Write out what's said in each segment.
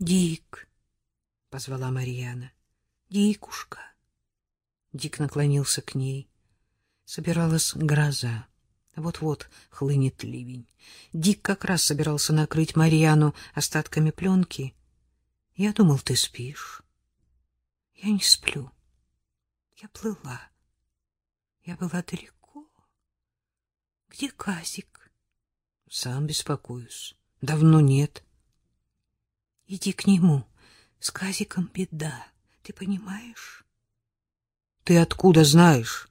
Дик, — позвала Марьяна. — Дикушка. Дик наклонился к ней. Собиралась гроза. Вот-вот хлынет ливень. Дик как раз собирался накрыть Марьяну остатками пленки. — Я думал, ты спишь. — Я не сплю. Я плыла. Я была далеко. Где Казик? — Сам беспокоюсь. Давно нет. — Иди к нему. С Казиком беда. Ты понимаешь? — Ты откуда знаешь?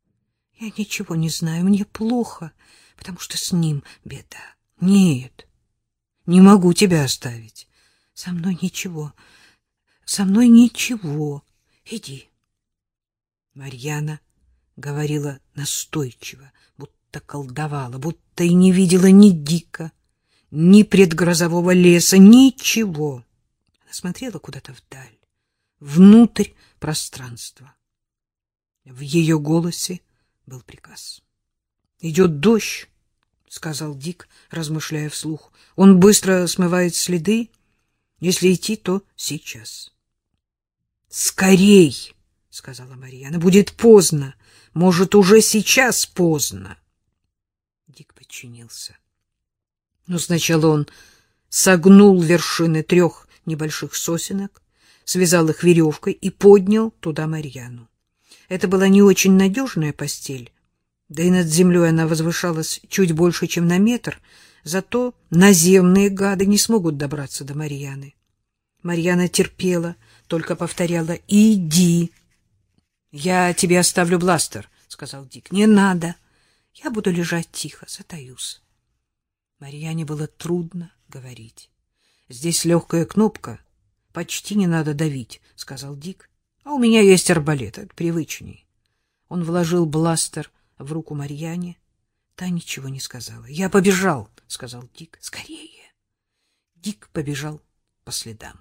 — Я ничего не знаю. Мне плохо, потому что с ним беда. — Нет, не могу тебя оставить. Со мной ничего. Со мной ничего. Иди. Марьяна говорила настойчиво, будто колдовала, будто и не видела ни дика, ни предгрозового леса, ничего. Она смотрела куда-то вдаль, внутрь пространства. В ее голосе был приказ. — Идет дождь, — сказал Дик, размышляя вслух. — Он быстро смывает следы. Если идти, то сейчас. — Скорей! — сказала Марьяна. — Будет поздно. Может, уже сейчас поздно. Дик подчинился. Но сначала он согнул вершины трех небольших сосенок, связал их веревкой и поднял туда Марьяну. Это была не очень надежная постель, да и над землей она возвышалась чуть больше, чем на метр, зато наземные гады не смогут добраться до Марьяны. Марьяна терпела, только повторяла «Иди!» «Я тебе оставлю бластер», — сказал Дик. «Не надо. Я буду лежать тихо, затаюсь». Марьяне было трудно говорить. «Здесь легкая кнопка. Почти не надо давить», — сказал Дик. «А у меня есть арбалет, это привычней». Он вложил бластер в руку Марьяне. Та ничего не сказала. «Я побежал», — сказал Дик. «Скорее!» Дик побежал по следам.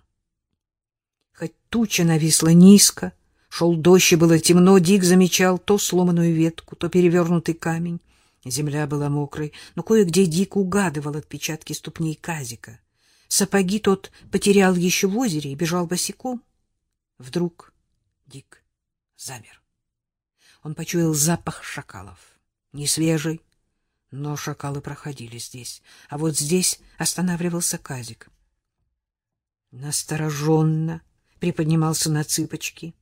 Хоть туча нависла низко, шел дождь и было темно, Дик замечал то сломанную ветку, то перевернутый камень. Земля была мокрой, но кое-где Дик угадывал отпечатки ступней Казика. Сапоги тот потерял еще в озере и бежал босиком. Вдруг Дик замер. Он почуял запах шакалов. Не свежий, но шакалы проходили здесь. А вот здесь останавливался Казик. Настороженно приподнимался на цыпочки.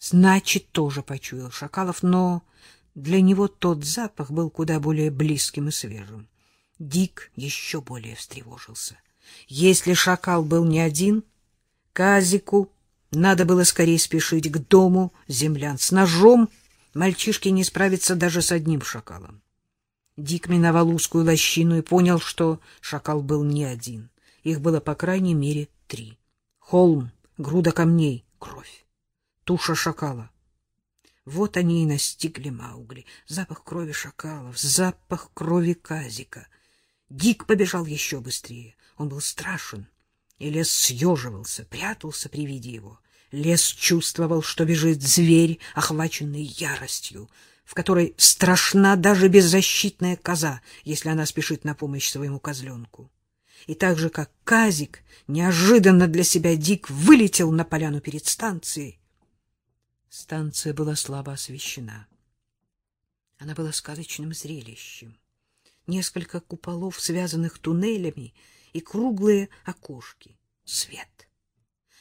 Значит, тоже почуял шакалов, но для него тот запах был куда более близким и свежим. Дик еще более встревожился. Если шакал был не один, Казику надо было скорее спешить к дому землян с ножом Мальчишки не справятся даже с одним шакалом. Дик миновал узкую лощину и понял, что шакал был не один. Их было по крайней мере три. Холм, груда камней, кровь, туша шакала. Вот они и настигли Маугли. Запах крови шакалов, запах крови Казика. Дик побежал еще быстрее. Он был страшен, и лес съеживался, прятался при виде его. Лес чувствовал, что бежит зверь, охваченный яростью, в которой страшна даже беззащитная коза, если она спешит на помощь своему козленку. И так же, как Казик, неожиданно для себя Дик вылетел на поляну перед станцией. Станция была слабо освещена. Она была сказочным зрелищем. Несколько куполов, связанных туннелями, и круглые окошки. Свет.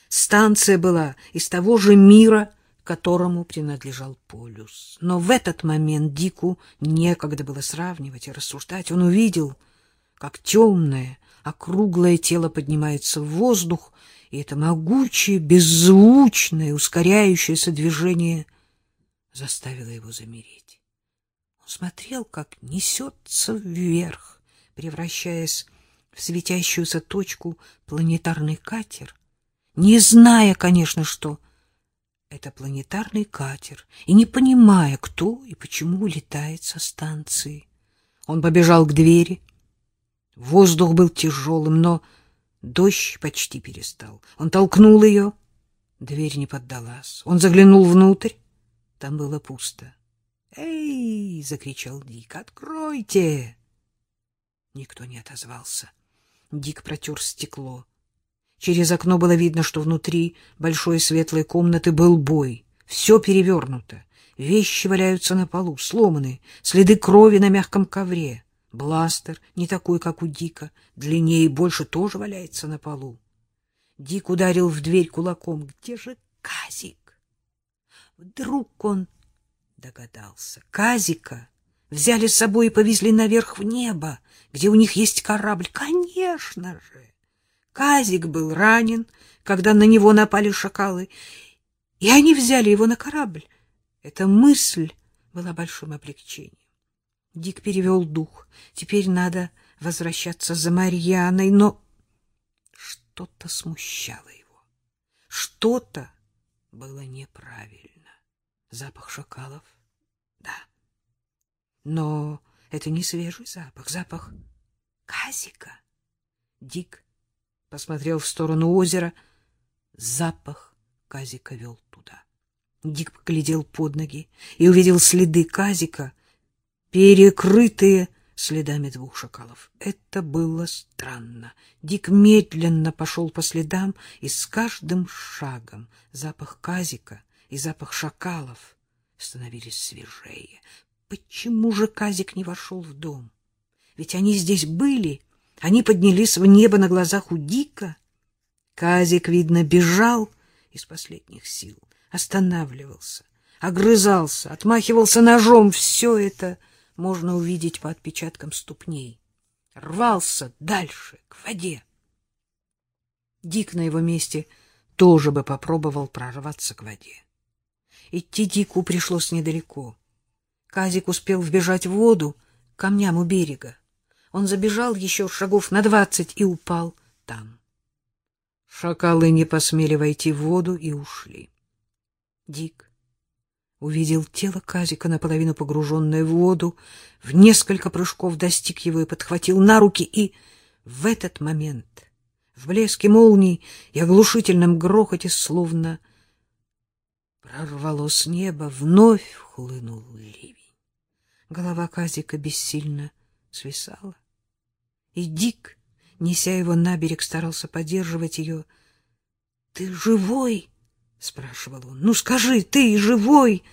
Станция была из того же мира, которому принадлежал полюс. Но в этот момент Дику некогда было сравнивать и рассуждать. Он увидел, как темное, округлое тело поднимается в воздух, и это могучее, беззвучное, ускоряющееся движение заставило его замереть. Он смотрел, как несется вверх, превращаясь в светящуюся точку планетарный катер, не зная, конечно, что это планетарный катер, и не понимая, кто и почему летает со станции. Он побежал к двери. Воздух был тяжелым, но дождь почти перестал. Он толкнул ее. Дверь не поддалась. Он заглянул внутрь. Там было пусто. «Эй!» — закричал Дик. «Откройте!» Никто не отозвался. Дик протер стекло. Через окно было видно, что внутри большой светлой комнаты был бой. Все перевернуто. Вещи валяются на полу, сломаны, следы крови на мягком ковре. Бластер, не такой, как у Дика, длиннее и больше, тоже валяется на полу. Дик ударил в дверь кулаком. Где же Казик? Вдруг он догадался. Казика взяли с собой и повезли наверх в небо, где у них есть корабль. Конечно же! Казик был ранен, когда на него напали шакалы, и они взяли его на корабль. Эта мысль была большим облегчением. Дик перевел дух. Теперь надо возвращаться за Марьяной, но что-то смущало его. Что-то было неправильно. Запах шакалов? Да. Но это не свежий запах, запах казика. Дик посмотрел в сторону озера. Запах казика вел туда. Дик поглядел под ноги и увидел следы казика, перекрытые следами двух шакалов. Это было странно. Дик медленно пошел по следам, и с каждым шагом запах казика и запах шакалов становились свежее. Почему же казик не вошел в дом? Ведь они здесь были, они поднялись в небо на глазах у Дика. Казик, видно, бежал из последних сил, останавливался, огрызался, отмахивался ножом. Все это можно увидеть по отпечаткам ступней. Рвался дальше, к воде. Дик на его месте тоже бы попробовал прорваться к воде. Идти Дику пришлось недалеко. Казик успел вбежать в воду, к камням у берега. Он забежал еще шагов на двадцать и упал там. Шакалы не посмели войти в воду и ушли. Дик увидел тело Казика, наполовину погруженное в воду, в несколько прыжков достиг его и подхватил на руки, и в этот момент, в блеске молний и оглушительном грохоте, словно прорвалось небо, вновь хлынул ливень. Голова Казика бессильно свисала. И Дик, неся его на берег, старался поддерживать ее. — Ты живой? — спрашивал он. — Ну, скажи, ты живой?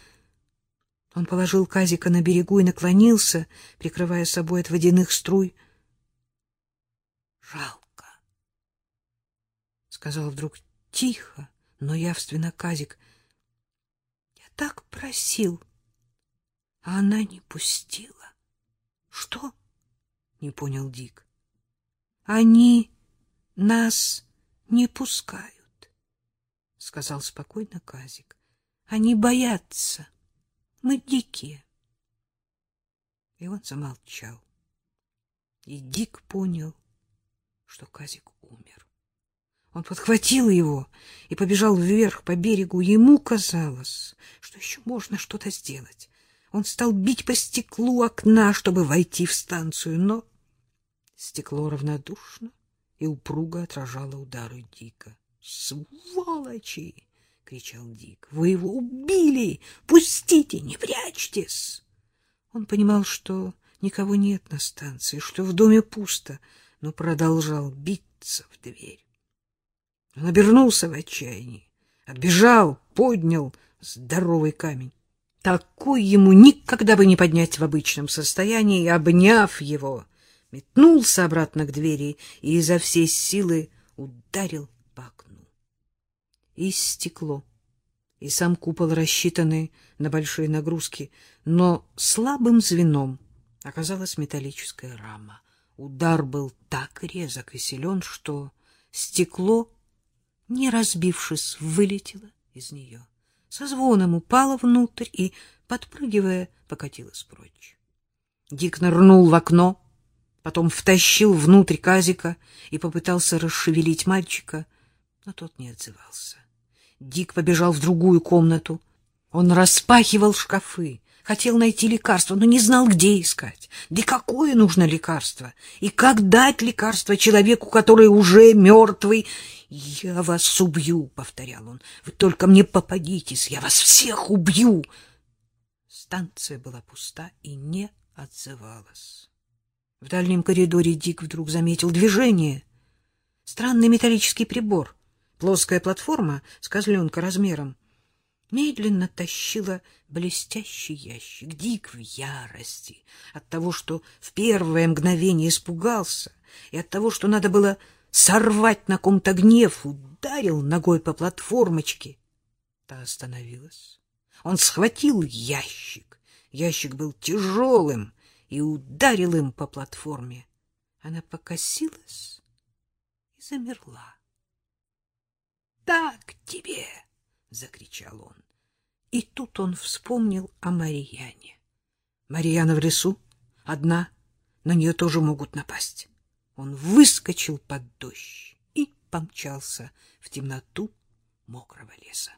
Он положил Казика на берегу и наклонился, прикрывая собой от водяных струй. — Жалко, — сказал вдруг тихо, но явственно Казик. — Я так просил. — а она не пустила. — Что? — не понял Дик. — Они нас не пускают, — сказал спокойно Казик. — Они боятся. Мы дикие. И он замолчал. И Дик понял, что Казик умер. Он подхватил его и побежал вверх по берегу. Ему казалось, что еще можно что-то сделать. Он стал бить по стеклу окна, чтобы войти в станцию, но стекло равнодушно и упруго отражало удары Дика. «Сволочи!» — кричал Дик. «Вы его убили! Пустите, не прячьтесь!» Он понимал, что никого нет на станции, что в доме пусто, но продолжал биться в дверь. Он обернулся в отчаянии, отбежал, поднял здоровый камень. Такой ему никогда бы не поднять в обычном состоянии, и, обняв его, метнулся обратно к двери и изо всей силы ударил по окну. И стекло, и сам купол рассчитаны на большие нагрузки, но слабым звеном оказалась металлическая рама. Удар был так резок и силен, что стекло, не разбившись, вылетело из нее со звоном упала внутрь и, подпрыгивая, покатилась прочь. Дик нырнул в окно, потом втащил внутрь казика и попытался расшевелить мальчика, но тот не отзывался. Дик побежал в другую комнату. Он распахивал шкафы, хотел найти лекарство, но не знал, где искать. Да какое нужно лекарство? И как дать лекарство человеку, который уже мертвый? «Я вас убью», — повторял он. «Вы только мне попадитесь, я вас всех убью». Станция была пуста и не отзывалась. В дальнем коридоре Дик вдруг заметил движение. странный металлический прибор, плоская платформа с козленка размером, медленно тащила блестящий ящик. Дик в ярости от того, что в первое мгновение испугался, и от того, что надо было сорвать на ком-то гнев, ударил ногой по платформочке. Та остановилась. Он схватил ящик. Ящик был тяжелым и ударил им по платформе. Она покосилась и замерла. — Так тебе! — закричал он. И тут он вспомнил о Марияне. Марьяна в лесу, одна, на нее тоже могут напасть. Он выскочил под дождь и помчался в темноту мокрого леса.